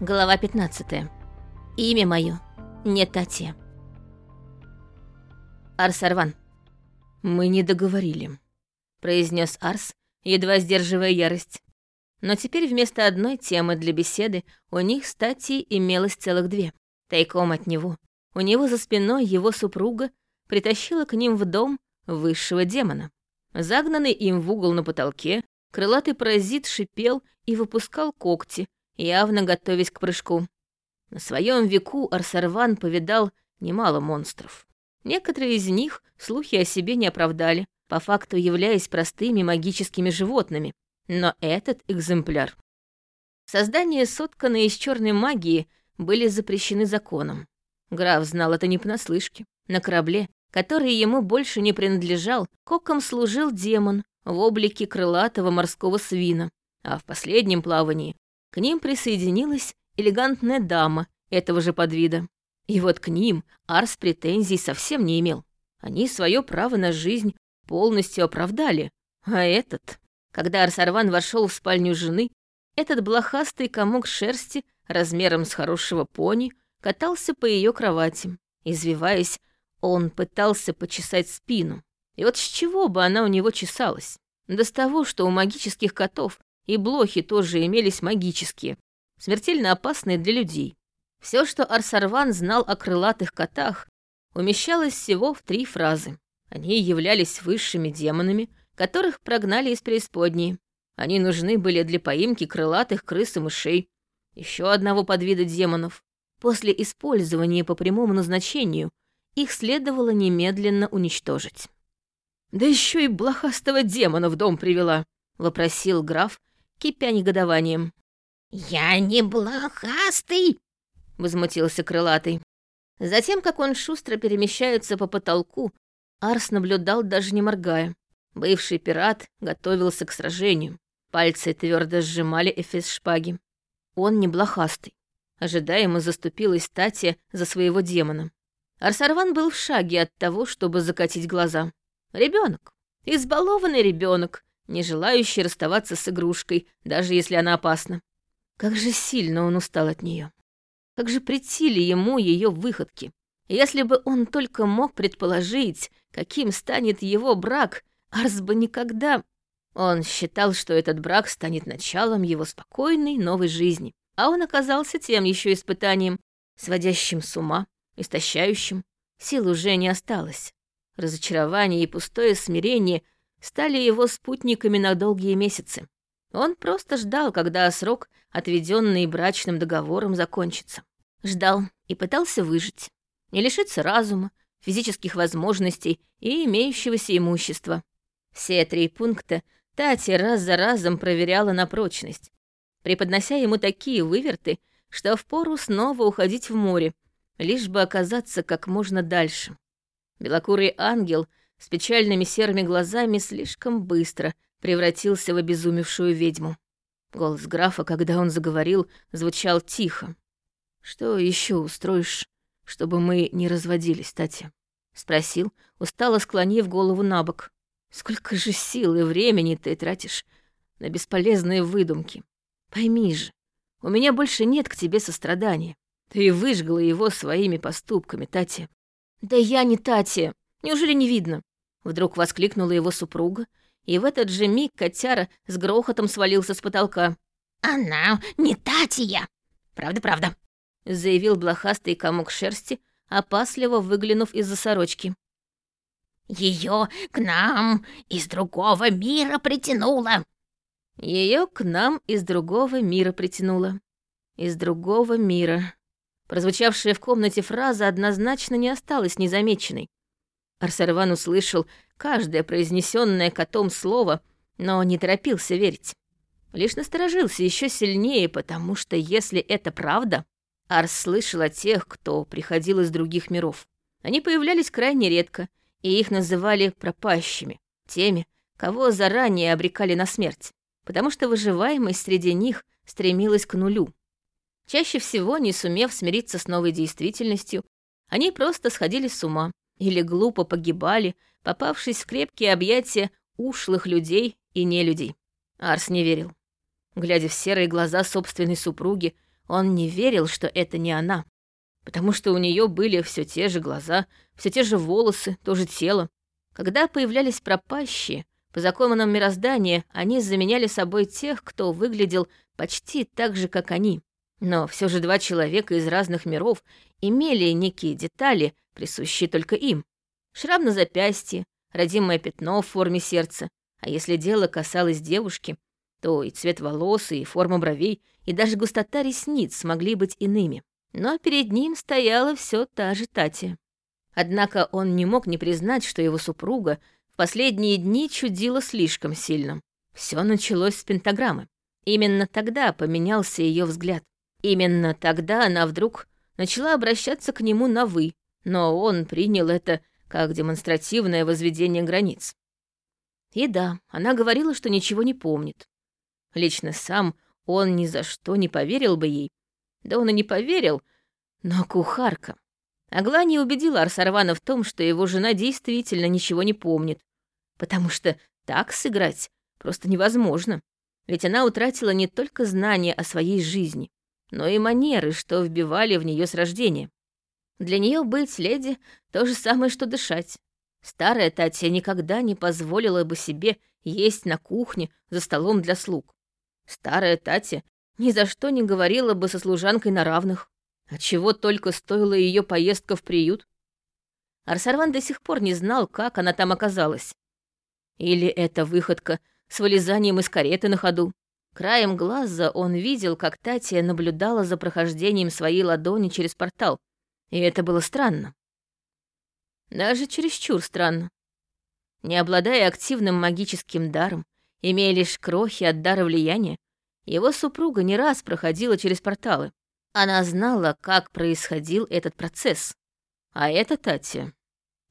Глава 15. Имя мое не Татья. Арсарван. Мы не договорили, произнес Арс, едва сдерживая ярость. Но теперь вместо одной темы для беседы у них с Татьей имелось целых две. Тайком от него. У него за спиной его супруга притащила к ним в дом высшего демона. Загнанный им в угол на потолке, крылатый паразит шипел и выпускал когти, явно готовясь к прыжку. На своем веку Арсарван повидал немало монстров. Некоторые из них слухи о себе не оправдали, по факту являясь простыми магическими животными. Но этот экземпляр. Создания, сотканные из черной магии, были запрещены законом. Граф знал это не понаслышке. На корабле, который ему больше не принадлежал, коком служил демон в облике крылатого морского свина, а в последнем плавании к ним присоединилась элегантная дама этого же подвида. И вот к ним Арс претензий совсем не имел. Они свое право на жизнь полностью оправдали. А этот... Когда Арсарван вошел в спальню жены, этот блохастый комок шерсти размером с хорошего пони катался по ее кровати. Извиваясь, он пытался почесать спину. И вот с чего бы она у него чесалась? Да с того, что у магических котов и блохи тоже имелись магические, смертельно опасные для людей. Все, что Арсарван знал о крылатых котах, умещалось всего в три фразы. Они являлись высшими демонами, которых прогнали из преисподней. Они нужны были для поимки крылатых крыс и мышей, еще одного подвида демонов. После использования по прямому назначению их следовало немедленно уничтожить. «Да еще и блохастого демона в дом привела», — вопросил граф, кипя негодованием. «Я не блохастый!» — возмутился крылатый. Затем, как он шустро перемещается по потолку, Арс наблюдал, даже не моргая. Бывший пират готовился к сражению. Пальцы твердо сжимали эфес шпаги. Он не блохастый. Ожидаемо заступилась Татья за своего демона. Арсарван был в шаге от того, чтобы закатить глаза. Ребенок, избалованный ребенок, не желающий расставаться с игрушкой, даже если она опасна. Как же сильно он устал от нее. Как же притили ему ее выходки. Если бы он только мог предположить, каким станет его брак, Арс бы никогда... Он считал, что этот брак станет началом его спокойной новой жизни. А он оказался тем еще испытанием, сводящим с ума, истощающим. Сил уже не осталось. Разочарование и пустое смирение — стали его спутниками на долгие месяцы. Он просто ждал, когда срок, отведенный брачным договором, закончится. Ждал и пытался выжить. Не лишиться разума, физических возможностей и имеющегося имущества. Все три пункта Тати раз за разом проверяла на прочность, преподнося ему такие выверты, что впору снова уходить в море, лишь бы оказаться как можно дальше. Белокурый ангел — с печальными серыми глазами слишком быстро превратился в обезумевшую ведьму. Голос графа, когда он заговорил, звучал тихо. «Что еще устроишь, чтобы мы не разводились, Татья?» — спросил, устало склонив голову на бок. «Сколько же сил и времени ты тратишь на бесполезные выдумки? Пойми же, у меня больше нет к тебе сострадания. Ты выжгла его своими поступками, Татья». «Да я не Татья. Неужели не видно? Вдруг воскликнула его супруга, и в этот же миг котяра с грохотом свалился с потолка. «Она не Татья! Правда-правда!» заявил блохастый комок шерсти, опасливо выглянув из-за сорочки. Ее к нам из другого мира притянуло!» Ее к нам из другого мира притянуло. Из другого мира. Прозвучавшая в комнате фраза однозначно не осталась незамеченной. Арсарван услышал каждое произнесенное котом слово, но не торопился верить. Лишь насторожился еще сильнее, потому что если это правда, Арс слышал о тех, кто приходил из других миров. Они появлялись крайне редко, и их называли пропащими, теми, кого заранее обрекали на смерть, потому что выживаемость среди них стремилась к нулю. Чаще всего, не сумев смириться с новой действительностью, они просто сходили с ума, или глупо погибали, попавшись в крепкие объятия ушлых людей и нелюдей. Арс не верил. Глядя в серые глаза собственной супруги, он не верил, что это не она. Потому что у нее были все те же глаза, все те же волосы, то же тело. Когда появлялись пропащие, по законам мироздания они заменяли собой тех, кто выглядел почти так же, как они. Но все же два человека из разных миров имели некие детали, присущие только им. Шрам на запястье, родимое пятно в форме сердца. А если дело касалось девушки, то и цвет волос, и форма бровей, и даже густота ресниц могли быть иными. Но перед ним стояла все та же Татья. Однако он не мог не признать, что его супруга в последние дни чудила слишком сильно. Все началось с пентаграммы. Именно тогда поменялся ее взгляд. Именно тогда она вдруг начала обращаться к нему на «вы», но он принял это как демонстративное возведение границ. И да, она говорила, что ничего не помнит. Лично сам он ни за что не поверил бы ей. Да он и не поверил, но кухарка. Аглания убедила Арсарвана в том, что его жена действительно ничего не помнит, потому что так сыграть просто невозможно. Ведь она утратила не только знания о своей жизни, но и манеры, что вбивали в нее с рождения. Для нее быть леди — то же самое, что дышать. Старая Татья никогда не позволила бы себе есть на кухне за столом для слуг. Старая Татья ни за что не говорила бы со служанкой на равных. А чего только стоила ее поездка в приют? Арсарван до сих пор не знал, как она там оказалась. Или это выходка с вылезанием из кареты на ходу. Краем глаза он видел, как Татья наблюдала за прохождением своей ладони через портал, и это было странно. Даже чересчур странно. Не обладая активным магическим даром, имея лишь крохи от дара влияния, его супруга не раз проходила через порталы. Она знала, как происходил этот процесс. А это Татья.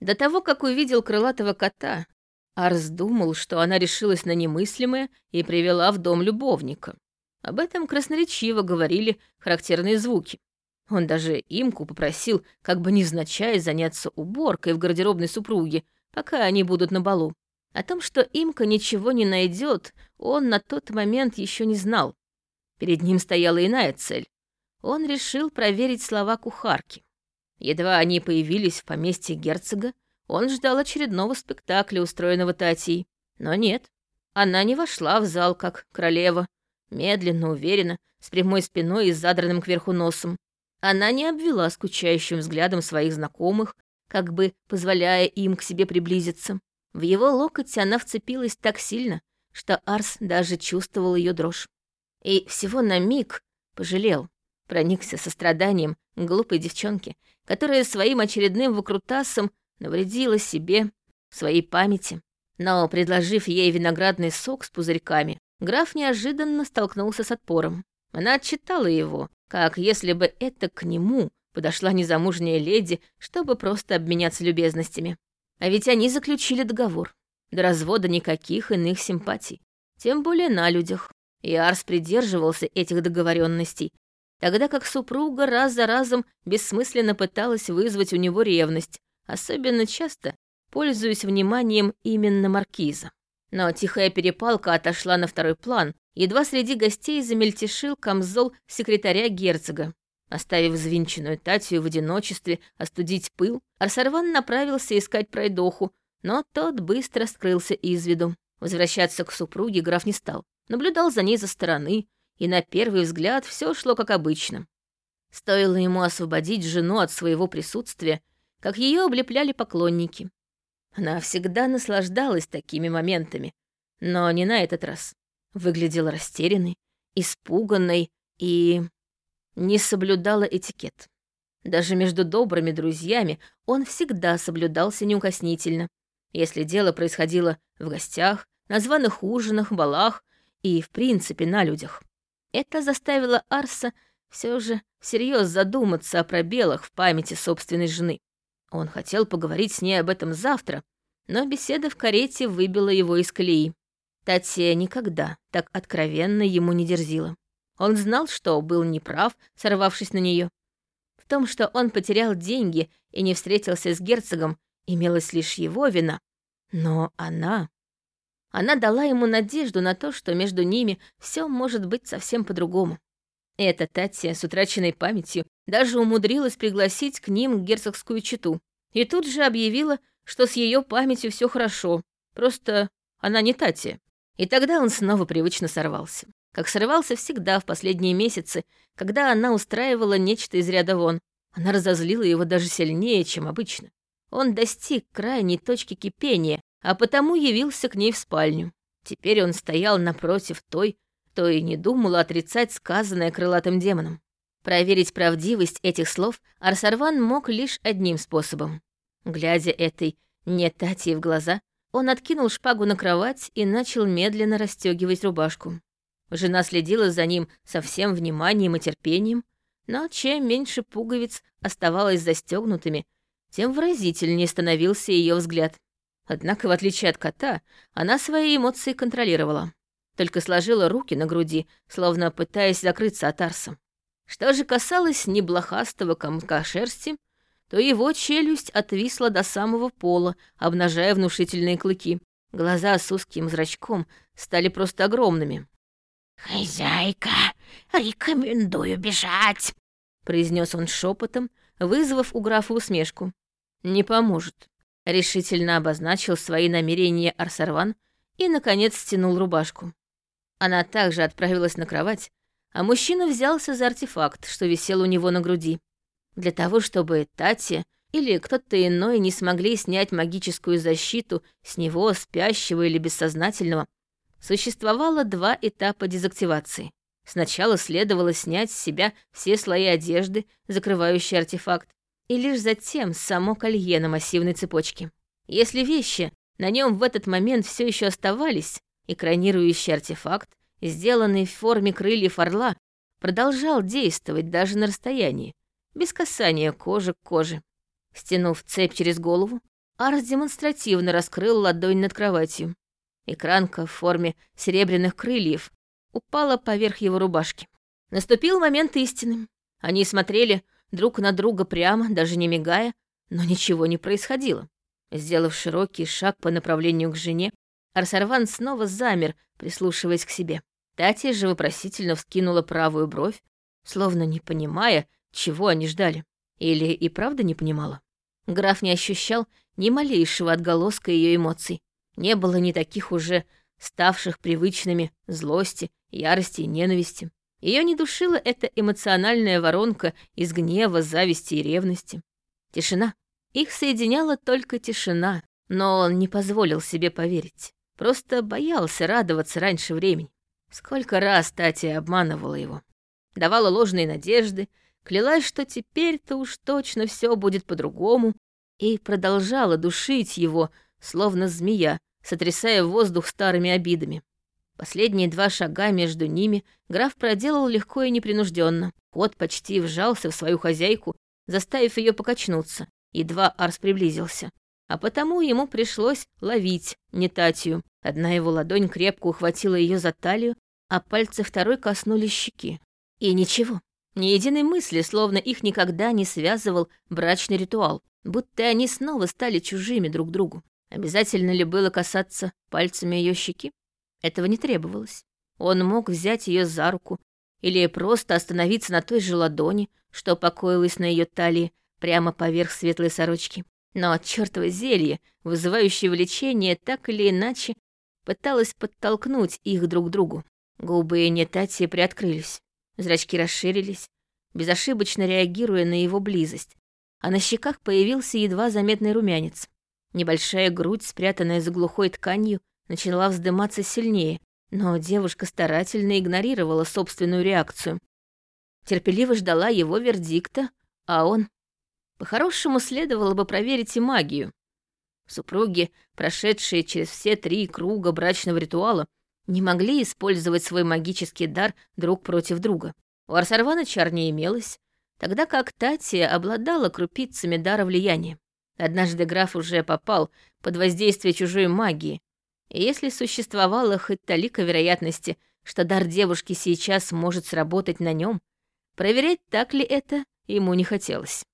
До того, как увидел крылатого кота, Арс думал, что она решилась на немыслимое и привела в дом любовника. Об этом красноречиво говорили характерные звуки. Он даже имку попросил, как бы невзначай, заняться уборкой в гардеробной супруги, пока они будут на балу. О том, что имка ничего не найдет, он на тот момент еще не знал. Перед ним стояла иная цель. Он решил проверить слова кухарки. Едва они появились в поместье герцога, он ждал очередного спектакля, устроенного Татьей. Но нет, она не вошла в зал, как королева, медленно, уверенно, с прямой спиной и задранным кверху носом. Она не обвела скучающим взглядом своих знакомых, как бы позволяя им к себе приблизиться. В его локоть она вцепилась так сильно, что Арс даже чувствовал ее дрожь. И всего на миг пожалел, проникся состраданием глупой девчонки, которая своим очередным выкрутасом навредила себе, своей памяти. Но, предложив ей виноградный сок с пузырьками, граф неожиданно столкнулся с отпором. Она отчитала его, как если бы это к нему подошла незамужняя леди, чтобы просто обменяться любезностями. А ведь они заключили договор. До развода никаких иных симпатий. Тем более на людях. И Арс придерживался этих договоренностей, тогда как супруга раз за разом бессмысленно пыталась вызвать у него ревность, особенно часто пользуясь вниманием именно маркиза. Но тихая перепалка отошла на второй план, едва среди гостей замельтешил камзол секретаря герцога. Оставив взвинченную Татью в одиночестве остудить пыл, Арсарван направился искать пройдоху, но тот быстро скрылся из виду. Возвращаться к супруге граф не стал. Наблюдал за ней за стороны, и на первый взгляд все шло как обычно. Стоило ему освободить жену от своего присутствия, как ее облепляли поклонники. Она всегда наслаждалась такими моментами, но не на этот раз. Выглядела растерянной, испуганной и не соблюдала этикет. Даже между добрыми друзьями он всегда соблюдался неукоснительно, если дело происходило в гостях, на званых ужинах, балах и, в принципе, на людях. Это заставило Арса все же всерьез задуматься о пробелах в памяти собственной жены. Он хотел поговорить с ней об этом завтра, но беседа в карете выбила его из колеи. Татья никогда так откровенно ему не дерзила. Он знал, что был неправ, сорвавшись на нее. В том, что он потерял деньги и не встретился с герцогом, имелась лишь его вина. Но она... Она дала ему надежду на то, что между ними все может быть совсем по-другому. Эта Татья с утраченной памятью даже умудрилась пригласить к ним герцогскую чету. И тут же объявила, что с ее памятью все хорошо, просто она не Татья. И тогда он снова привычно сорвался. Как срывался всегда в последние месяцы, когда она устраивала нечто из ряда вон. Она разозлила его даже сильнее, чем обычно. Он достиг крайней точки кипения, а потому явился к ней в спальню. Теперь он стоял напротив той, кто и не думала отрицать сказанное крылатым демоном. Проверить правдивость этих слов Арсарван мог лишь одним способом. Глядя этой не Тати в глаза, он откинул шпагу на кровать и начал медленно расстегивать рубашку. Жена следила за ним со всем вниманием и терпением, но чем меньше пуговиц оставалось застегнутыми, тем выразительнее становился ее взгляд. Однако, в отличие от кота, она свои эмоции контролировала. Только сложила руки на груди, словно пытаясь закрыться от Арса. Что же касалось неблохастого комка шерсти, то его челюсть отвисла до самого пола, обнажая внушительные клыки. Глаза с узким зрачком стали просто огромными. «Хозяйка, рекомендую бежать», — произнес он шепотом, вызвав у графа усмешку. «Не поможет», — решительно обозначил свои намерения Арсарван и, наконец, стянул рубашку. Она также отправилась на кровать, а мужчина взялся за артефакт, что висел у него на груди. Для того, чтобы Тати или кто-то иной не смогли снять магическую защиту с него, спящего или бессознательного, существовало два этапа дезактивации. Сначала следовало снять с себя все слои одежды, закрывающие артефакт, и лишь затем само колье на массивной цепочке. Если вещи на нем в этот момент все еще оставались, экранирующий артефакт, сделанный в форме крыльев орла, продолжал действовать даже на расстоянии, без касания кожи к коже. Стянув цепь через голову, Арс демонстративно раскрыл ладонь над кроватью. Экранка в форме серебряных крыльев упала поверх его рубашки. Наступил момент истины. Они смотрели друг на друга прямо, даже не мигая, но ничего не происходило. Сделав широкий шаг по направлению к жене, Арсарван снова замер, прислушиваясь к себе. Татья же вопросительно вскинула правую бровь, словно не понимая, чего они ждали. Или и правда не понимала. Граф не ощущал ни малейшего отголоска ее эмоций. Не было ни таких уже ставших привычными злости, ярости и ненависти. Ее не душила эта эмоциональная воронка из гнева, зависти и ревности. Тишина. Их соединяла только тишина, но он не позволил себе поверить. Просто боялся радоваться раньше времени. Сколько раз Татья обманывала его. Давала ложные надежды, клялась, что теперь-то уж точно все будет по-другому, и продолжала душить его, словно змея, сотрясая воздух старыми обидами. Последние два шага между ними граф проделал легко и непринужденно. Кот почти вжался в свою хозяйку, заставив ее покачнуться. Едва Арс приблизился. А потому ему пришлось ловить не Татью. Одна его ладонь крепко ухватила ее за талию, а пальцы второй коснулись щеки. И ничего. Ни единой мысли, словно их никогда не связывал брачный ритуал, будто они снова стали чужими друг другу. Обязательно ли было касаться пальцами ее щеки? Этого не требовалось. Он мог взять ее за руку или просто остановиться на той же ладони, что покоилась на ее талии прямо поверх светлой сорочки. Но чертово зелье, вызывающее влечение, так или иначе пыталось подтолкнуть их друг к другу. Губы Нетати приоткрылись. Зрачки расширились, безошибочно реагируя на его близость, а на щеках появился едва заметный румянец. Небольшая грудь, спрятанная за глухой тканью, начала вздыматься сильнее, но девушка старательно игнорировала собственную реакцию. Терпеливо ждала его вердикта, а он... По-хорошему, следовало бы проверить и магию. Супруги, прошедшие через все три круга брачного ритуала, не могли использовать свой магический дар друг против друга. У Арсарвана чар не имелось, тогда как Татия обладала крупицами дара влияния. Однажды граф уже попал под воздействие чужой магии, и если существовала хоть талика вероятности, что дар девушки сейчас может сработать на нем, проверять, так ли это, ему не хотелось.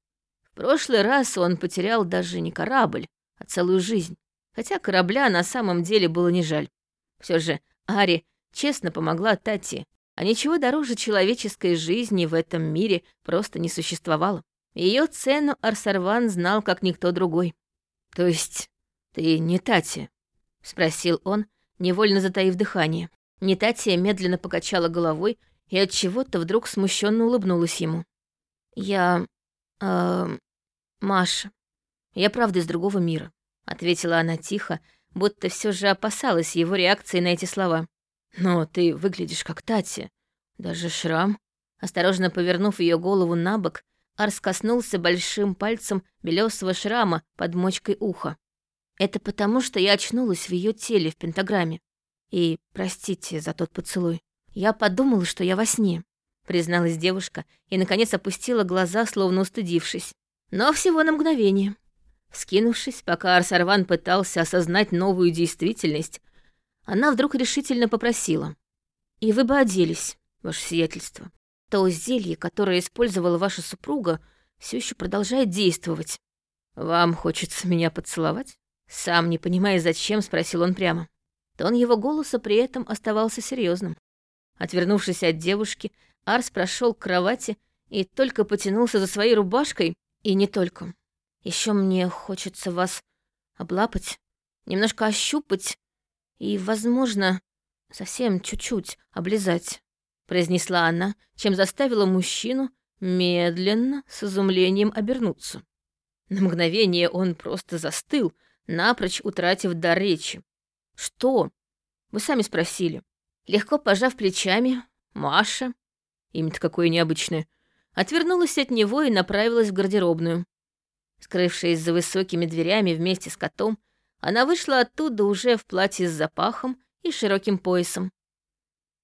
В прошлый раз он потерял даже не корабль, а целую жизнь, хотя корабля на самом деле было не жаль. Все же Ари честно помогла Тати, а ничего дороже человеческой жизни в этом мире просто не существовало. Ее цену Арсарван знал, как никто другой. «То есть ты не Тати?» — спросил он, невольно затаив дыхание. Нетатия медленно покачала головой и от чего-то вдруг смущенно улыбнулась ему. «Я... Э, Маша. Я правда из другого мира», — ответила она тихо, будто все же опасалась его реакции на эти слова. «Но ты выглядишь как Тати. Даже шрам». Осторожно повернув ее голову на бок, Арс коснулся большим пальцем белесого шрама под мочкой уха. «Это потому, что я очнулась в ее теле в пентаграмме. И простите за тот поцелуй. Я подумала, что я во сне», — призналась девушка и, наконец, опустила глаза, словно устыдившись. Но всего на мгновение. Вскинувшись, пока Арсарван пытался осознать новую действительность, она вдруг решительно попросила. «И вы бы оделись, ваше сиятельство. То зелье, которое использовала ваша супруга, все еще продолжает действовать. Вам хочется меня поцеловать?» Сам, не понимая зачем, спросил он прямо. Тон его голоса при этом оставался серьезным. Отвернувшись от девушки, Арс прошел к кровати и только потянулся за своей рубашкой, и не только. Еще мне хочется вас облапать, немножко ощупать и, возможно, совсем чуть-чуть облизать», — произнесла она, чем заставила мужчину медленно, с изумлением обернуться. На мгновение он просто застыл, напрочь утратив дар речи. «Что?» Вы сами спросили. Легко пожав плечами, Маша, имя-то какое необычное, отвернулась от него и направилась в гардеробную. Скрывшись за высокими дверями вместе с котом, она вышла оттуда уже в платье с запахом и широким поясом.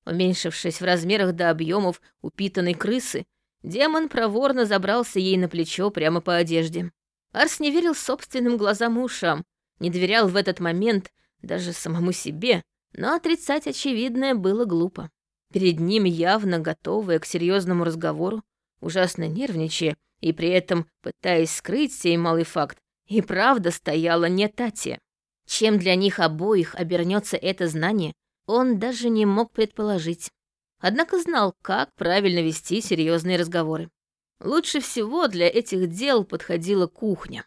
Уменьшившись в размерах до объемов упитанной крысы, демон проворно забрался ей на плечо прямо по одежде. Арс не верил собственным глазам и ушам, не доверял в этот момент даже самому себе, но отрицать очевидное было глупо. Перед ним, явно готовая к серьезному разговору, ужасно нервничая и при этом пытаясь скрыть сей малый факт, и правда стояла не Татья. Чем для них обоих обернется это знание, он даже не мог предположить. Однако знал, как правильно вести серьезные разговоры. Лучше всего для этих дел подходила кухня.